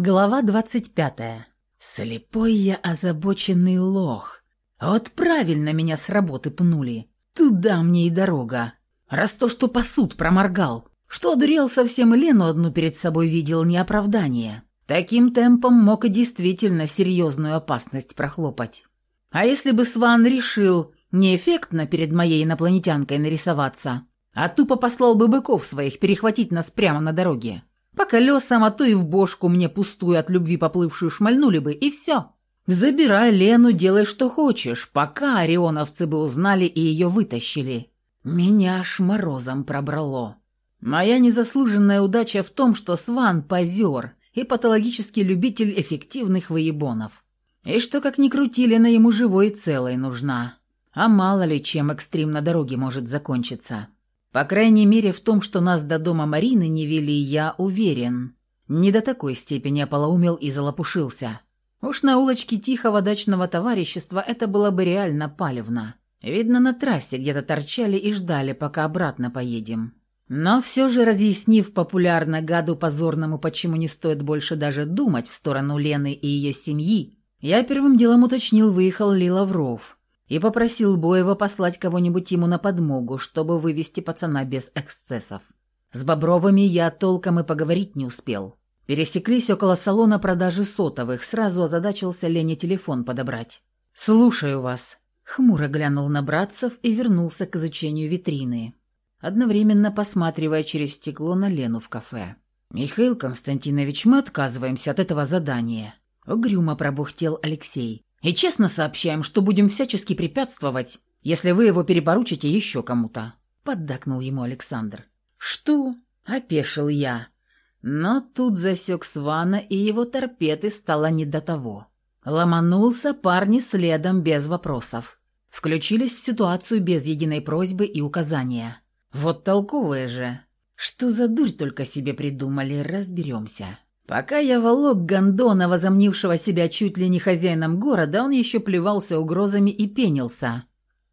Глава двадцать пятая. Слепой я озабоченный лох. Вот правильно меня с работы пнули. Туда мне и дорога. Раз то, что посуд проморгал. Что одурел совсем Лену одну перед собой видел, не оправдание. Таким темпом мог и действительно серьезную опасность прохлопать. А если бы Сван решил неэффектно перед моей инопланетянкой нарисоваться, а тупо послал бы быков своих перехватить нас прямо на дороге? По колесам, а то и в бошку мне пустую от любви поплывшую шмальнули бы, и все. Забирай Лену, делай что хочешь, пока орионовцы бы узнали и ее вытащили. Меня аж морозом пробрало. Моя незаслуженная удача в том, что Сван – позер и патологический любитель эффективных воебонов. И что, как ни крути, Лена ему живой и целой нужна. А мало ли, чем экстрим на дороге может закончиться. По крайней мере, в том, что нас до дома Марины не вели, я уверен. Не до такой степени ополоумел и залопушился. Уж на улочке тихого дачного товарищества это было бы реально палевно. Видно, на трассе где-то торчали и ждали, пока обратно поедем. Но все же, разъяснив популярно гаду позорному, почему не стоит больше даже думать в сторону Лены и ее семьи, я первым делом уточнил, выехал ли Лавров и попросил Боева послать кого-нибудь ему на подмогу, чтобы вывести пацана без эксцессов. С Бобровыми я толком и поговорить не успел. Пересеклись около салона продажи сотовых, сразу озадачился Лене телефон подобрать. «Слушаю вас», — хмуро глянул на братцев и вернулся к изучению витрины, одновременно посматривая через стекло на Лену в кафе. «Михаил Константинович, мы отказываемся от этого задания», — угрюмо пробухтел Алексей. И честно сообщаем, что будем всячески препятствовать, если вы его перепоручите еще кому-то», — поддакнул ему Александр. «Что?» — опешил я. Но тут засек Свана, и его торпеды стало не до того. Ломанулся парни следом без вопросов. Включились в ситуацию без единой просьбы и указания. Вот толковые же. Что за дурь только себе придумали, разберемся. Пока я волок гондона, возомнившего себя чуть ли не хозяином города, он еще плевался угрозами и пенился.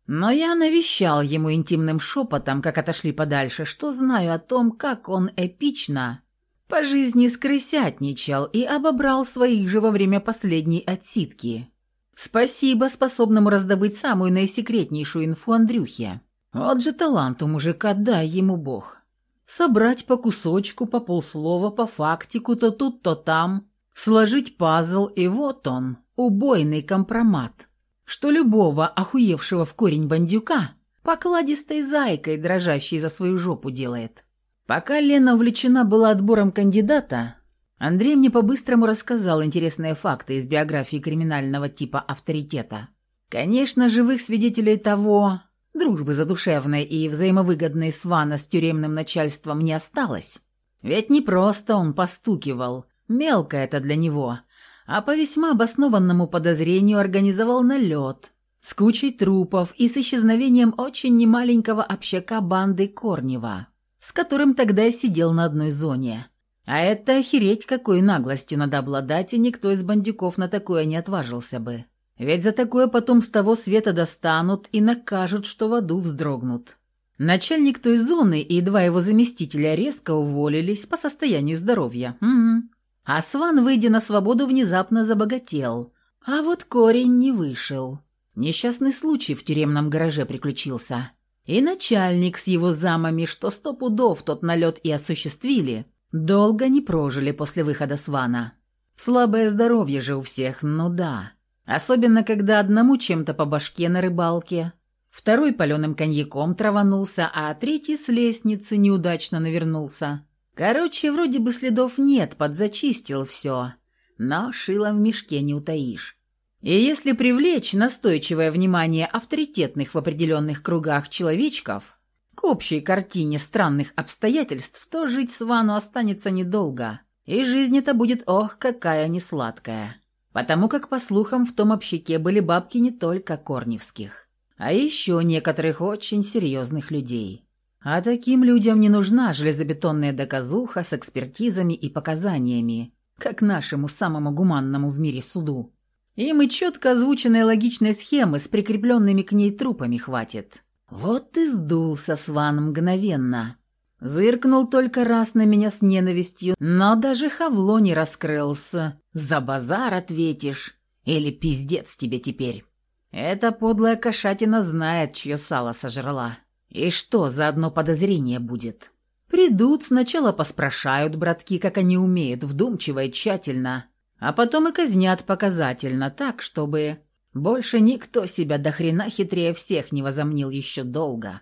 Но я навещал ему интимным шепотом, как отошли подальше, что знаю о том, как он эпично по жизни скрысятничал и обобрал своих же во время последней отсидки. Спасибо способному раздобыть самую наисекретнейшую инфу Андрюхе. Вот же талант у мужика, дай ему бог собрать по кусочку, по полслова, по фактику, то тут, то там, сложить пазл, и вот он, убойный компромат, что любого охуевшего в корень бандюка покладистой зайкой, дрожащей за свою жопу, делает. Пока Лена увлечена была отбором кандидата, Андрей мне по-быстрому рассказал интересные факты из биографии криминального типа авторитета. Конечно, живых свидетелей того Дружбы задушевной и взаимовыгодной Свана с тюремным начальством не осталось. Ведь не просто он постукивал, мелко это для него, а по весьма обоснованному подозрению организовал налет с кучей трупов и с исчезновением очень немаленького общака банды Корнева, с которым тогда я сидел на одной зоне. А это охереть какой наглостью надо обладать, и никто из бандюков на такое не отважился бы. Ведь за такое потом с того света достанут и накажут, что в аду вздрогнут. Начальник той зоны и два его заместителя резко уволились по состоянию здоровья. Угу. А Сван, выйдя на свободу, внезапно забогател. А вот корень не вышел. Несчастный случай в тюремном гараже приключился. И начальник с его замами, что сто пудов тот налет и осуществили, долго не прожили после выхода Свана. Слабое здоровье же у всех, ну да. Особенно, когда одному чем-то по башке на рыбалке, второй паленым коньяком траванулся, а третий с лестницы неудачно навернулся. Короче, вроде бы следов нет, подзачистил все, но шило в мешке не утаишь. И если привлечь настойчивое внимание авторитетных в определенных кругах человечков к общей картине странных обстоятельств, то жить Свану останется недолго, и жизнь эта будет ох, какая несладкая потому как, по слухам, в том общаке были бабки не только корневских, а еще некоторых очень серьезных людей. А таким людям не нужна железобетонная доказуха с экспертизами и показаниями, как нашему самому гуманному в мире суду. Им и четко озвученной логичной схемы с прикрепленными к ней трупами хватит. Вот и сдулся Сван мгновенно. Зыркнул только раз на меня с ненавистью, но даже хавло не раскрылся. За базар ответишь. Или пиздец тебе теперь. Эта подлая кошатина знает, чье сало сожрала. И что за одно подозрение будет? Придут, сначала поспрашают братки, как они умеют, вдумчиво и тщательно, а потом и казнят показательно, так, чтобы больше никто себя до хрена хитрее всех не возомнил еще долго.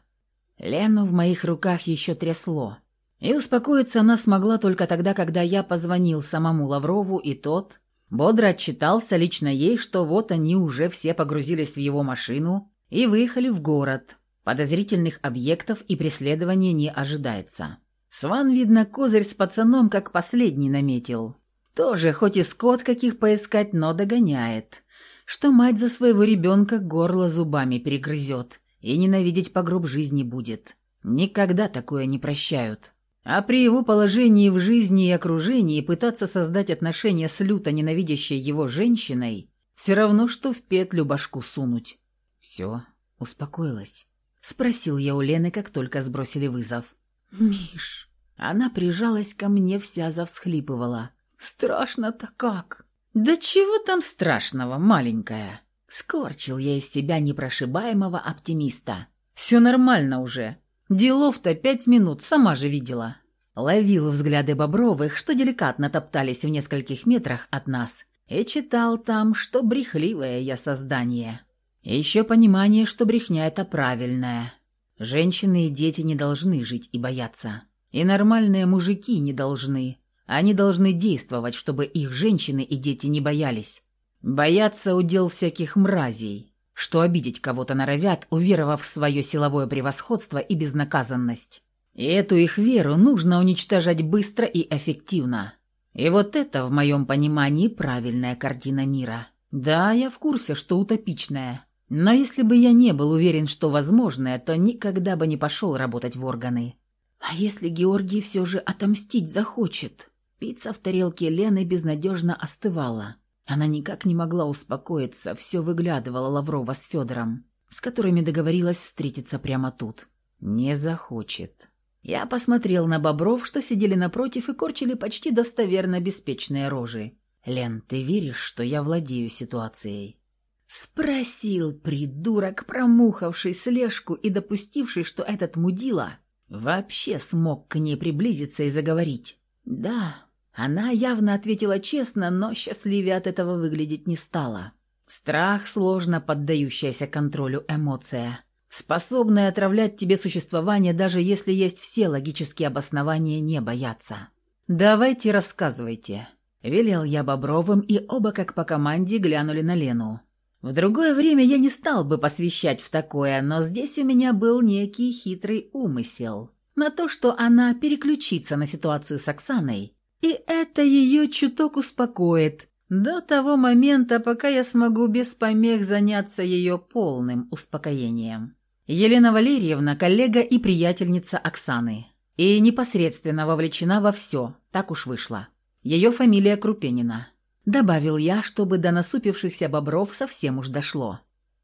Лену в моих руках еще трясло. И успокоиться она смогла только тогда, когда я позвонил самому Лаврову, и тот бодро отчитался лично ей, что вот они уже все погрузились в его машину и выехали в город. Подозрительных объектов и преследования не ожидается. Сван, видно, козырь с пацаном как последний наметил. Тоже, хоть и скот каких поискать, но догоняет. Что мать за своего ребенка горло зубами перегрызет и ненавидеть по гроб жизни будет. Никогда такое не прощают. А при его положении в жизни и окружении пытаться создать отношения с люто ненавидящей его женщиной все равно, что в петлю башку сунуть. Все, успокоилась. Спросил я у Лены, как только сбросили вызов. «Миш...» Она прижалась ко мне, вся завсхлипывала. «Страшно-то как!» «Да чего там страшного, маленькая?» Скорчил я из себя непрошибаемого оптимиста. «Все нормально уже. Делов-то пять минут, сама же видела». Ловил взгляды Бобровых, что деликатно топтались в нескольких метрах от нас, и читал там, что брехливое я создание. Еще понимание, что брехня это правильная. Женщины и дети не должны жить и бояться. И нормальные мужики не должны. Они должны действовать, чтобы их женщины и дети не боялись. Боятся удел всяких мразей, что обидеть кого-то норовят, уверовав в свое силовое превосходство и безнаказанность. И эту их веру нужно уничтожать быстро и эффективно. И вот это, в моем понимании, правильная картина мира. Да, я в курсе, что утопичная. Но если бы я не был уверен, что возможное, то никогда бы не пошел работать в органы. А если Георгий все же отомстить захочет? Пицца в тарелке Лены безнадежно остывала. Она никак не могла успокоиться, все выглядывала Лаврова с Федором, с которыми договорилась встретиться прямо тут. Не захочет. Я посмотрел на бобров, что сидели напротив и корчили почти достоверно беспечные рожи. «Лен, ты веришь, что я владею ситуацией?» Спросил придурок, промухавший слежку и допустивший, что этот мудила вообще смог к ней приблизиться и заговорить. «Да». Она явно ответила честно, но счастливее от этого выглядеть не стала. Страх – сложно поддающаяся контролю эмоция, способная отравлять тебе существование, даже если есть все логические обоснования не бояться. «Давайте рассказывайте», – велел я Бобровым, и оба, как по команде, глянули на Лену. В другое время я не стал бы посвящать в такое, но здесь у меня был некий хитрый умысел на то, что она переключится на ситуацию с Оксаной, и это ее чуток успокоит до того момента, пока я смогу без помех заняться ее полным успокоением. Елена Валерьевна – коллега и приятельница Оксаны, и непосредственно вовлечена во все, так уж вышло. Ее фамилия Крупенина. Добавил я, чтобы до насупившихся бобров совсем уж дошло.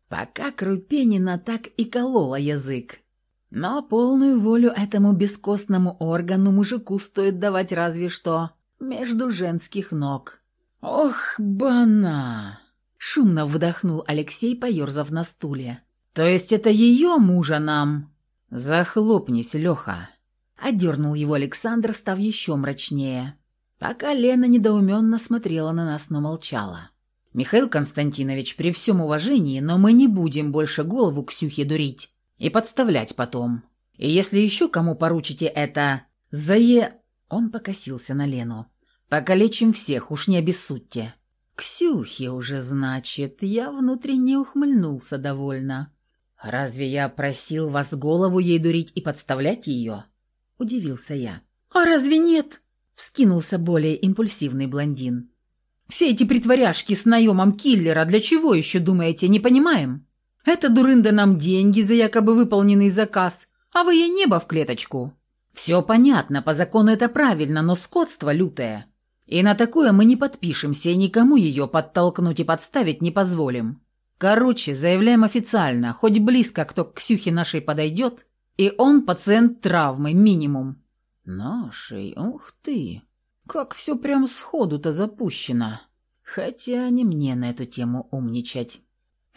Пока Крупенина так и колола язык. Но полную волю этому бескостному органу мужику стоит давать разве что между женских ног. «Ох, бана!» — шумно вдохнул Алексей, поерзав на стуле. «То есть это ее мужа нам?» «Захлопнись, Леха!» — одернул его Александр, став еще мрачнее пока Лена недоуменно смотрела на нас, но молчала. «Михаил Константинович, при всем уважении, но мы не будем больше голову Ксюхе дурить и подставлять потом. И если еще кому поручите это, зае...» Он покосился на Лену. «Покалечим всех, уж не обессудьте». «Ксюхе уже, значит, я внутренне ухмыльнулся довольно. Разве я просил вас голову ей дурить и подставлять ее?» Удивился я. «А разве нет?» Вскинулся более импульсивный блондин. «Все эти притворяшки с наемом киллера, для чего еще, думаете, не понимаем? Это дурында нам деньги за якобы выполненный заказ, а вы ей небо в клеточку». «Все понятно, по закону это правильно, но скотство лютое. И на такое мы не подпишемся и никому ее подтолкнуть и подставить не позволим. Короче, заявляем официально, хоть близко кто к Ксюхе нашей подойдет, и он пациент травмы, минимум. Нашей, ух ты! Как все прям сходу-то запущено. Хотя не мне на эту тему умничать.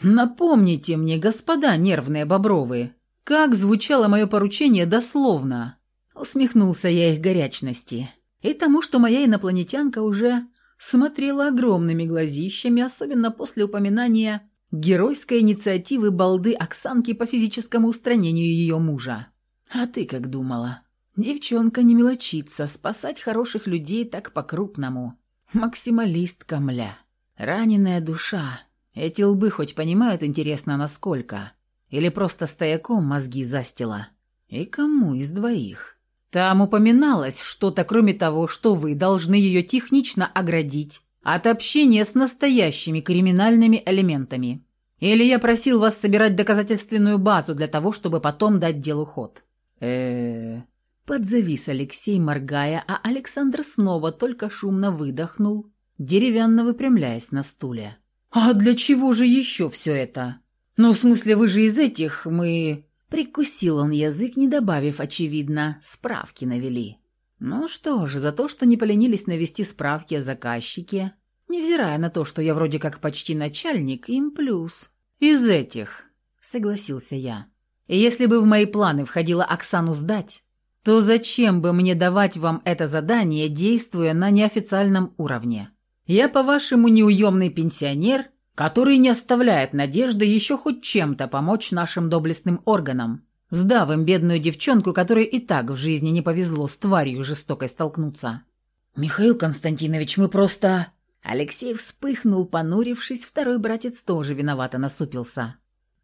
Напомните мне, господа нервные бобровые, как звучало мое поручение дословно. Усмехнулся я их горячности. И тому, что моя инопланетянка уже смотрела огромными глазищами, особенно после упоминания геройской инициативы балды Оксанки по физическому устранению ее мужа. А ты как думала? Девчонка не мелочится, спасать хороших людей так по-крупному. Максималист камля. Раненая душа. Эти лбы хоть понимают, интересно, насколько? Или просто стояком мозги застила? И кому из двоих? Там упоминалось что-то, кроме того, что вы должны ее технично оградить от общения с настоящими криминальными элементами. Или я просил вас собирать доказательственную базу для того, чтобы потом дать делу ход. э Подзавис Алексей, моргая, а Александр снова только шумно выдохнул, деревянно выпрямляясь на стуле. «А для чего же еще все это? Ну, в смысле, вы же из этих, мы...» Прикусил он язык, не добавив, очевидно, справки навели. Ну что ж, за то, что не поленились навести справки о заказчике, невзирая на то, что я вроде как почти начальник, им плюс. «Из этих», — согласился я. «И если бы в мои планы входило Оксану сдать, то зачем бы мне давать вам это задание, действуя на неофициальном уровне? Я, по-вашему, неуемный пенсионер, который не оставляет надежды еще хоть чем-то помочь нашим доблестным органам, сдав им бедную девчонку, которой и так в жизни не повезло с тварью жестокой столкнуться. «Михаил Константинович, мы просто...» Алексей вспыхнул, понурившись, второй братец тоже виновато насупился.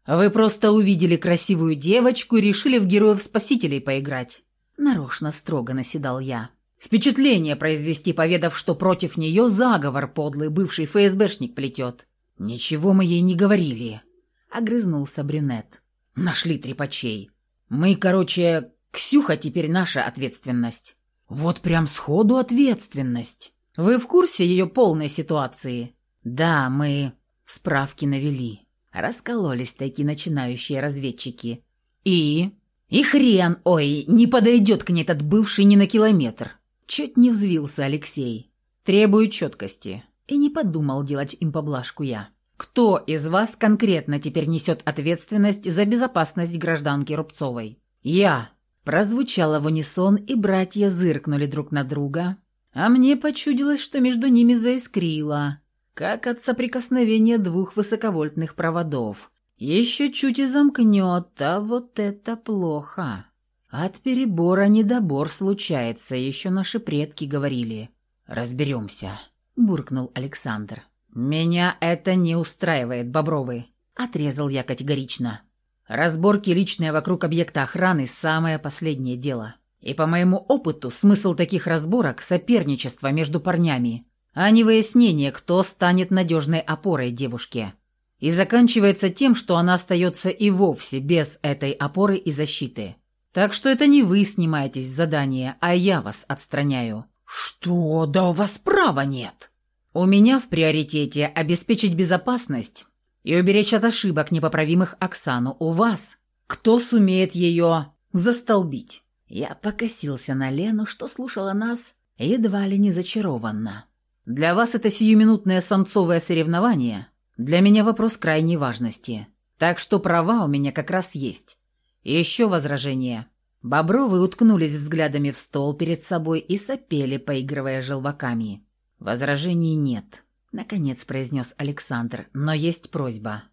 «Вы просто увидели красивую девочку и решили в героев-спасителей поиграть. Нарочно строго наседал я. Впечатление произвести, поведав, что против нее заговор подлый бывший ФСБшник плетет. Ничего мы ей не говорили. Огрызнулся брюнет. Нашли трепачей. Мы, короче, Ксюха теперь наша ответственность. Вот прям сходу ответственность. Вы в курсе ее полной ситуации? Да, мы справки навели. Раскололись такие начинающие разведчики. И и хрен, ой, не подойдет к ней этот бывший ни на километр. Чуть не взвился Алексей. Требую четкости. И не подумал делать им поблажку я. Кто из вас конкретно теперь несет ответственность за безопасность гражданки Рубцовой? Я. Прозвучало в унисон, и братья зыркнули друг на друга, а мне почудилось, что между ними заискрило, как от соприкосновения двух высоковольтных проводов, еще чуть и замкнет, а вот это плохо. От перебора недобор случается, еще наши предки говорили. «Разберемся», — буркнул Александр. «Меня это не устраивает, Бобровы», — отрезал я категорично. «Разборки личные вокруг объекта охраны — самое последнее дело. И по моему опыту смысл таких разборок — соперничество между парнями, а не выяснение, кто станет надежной опорой девушке и заканчивается тем, что она остается и вовсе без этой опоры и защиты. Так что это не вы снимаетесь с задания, а я вас отстраняю. Что? Да у вас права нет. У меня в приоритете обеспечить безопасность и уберечь от ошибок непоправимых Оксану. У вас кто сумеет ее застолбить? Я покосился на Лену, что слушала нас едва ли не зачарованно. Для вас это сиюминутное самцовое соревнование – для меня вопрос крайней важности. Так что права у меня как раз есть. Еще возражение. Бобровы уткнулись взглядами в стол перед собой и сопели, поигрывая желваками. Возражений нет. Наконец произнес Александр, но есть просьба.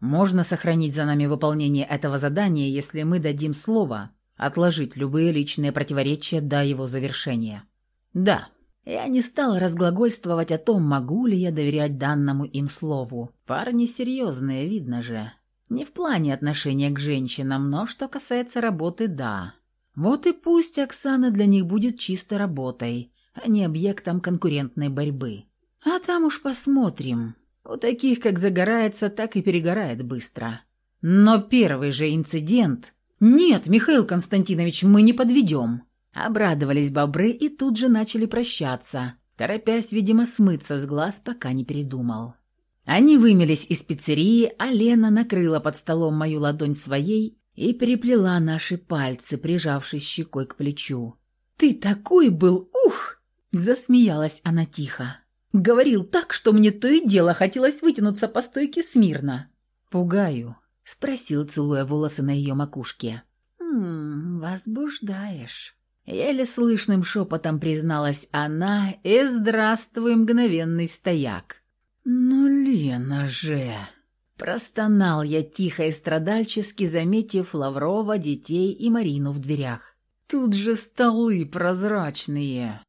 Можно сохранить за нами выполнение этого задания, если мы дадим слово отложить любые личные противоречия до его завершения. Да, я не стал разглагольствовать о том, могу ли я доверять данному им слову. Парни серьезные, видно же. Не в плане отношения к женщинам, но что касается работы, да. Вот и пусть Оксана для них будет чисто работой, а не объектом конкурентной борьбы. А там уж посмотрим. У таких как загорается, так и перегорает быстро. Но первый же инцидент... Нет, Михаил Константинович, мы не подведем. Обрадовались бобры и тут же начали прощаться, торопясь, видимо, смыться с глаз, пока не передумал. Они вымелись из пиццерии, а Лена накрыла под столом мою ладонь своей и переплела наши пальцы, прижавшись щекой к плечу. «Ты такой был, ух!» Засмеялась она тихо. Говорил так, что мне то и дело хотелось вытянуться по стойке смирно. «Пугаю?» — спросил, целуя волосы на ее макушке. «Ммм, возбуждаешь». Еле слышным шепотом призналась она, и здравствуй, мгновенный стояк. «Ну, Лена же!» Простонал я тихо и страдальчески, заметив Лаврова, детей и Марину в дверях. «Тут же столы прозрачные!»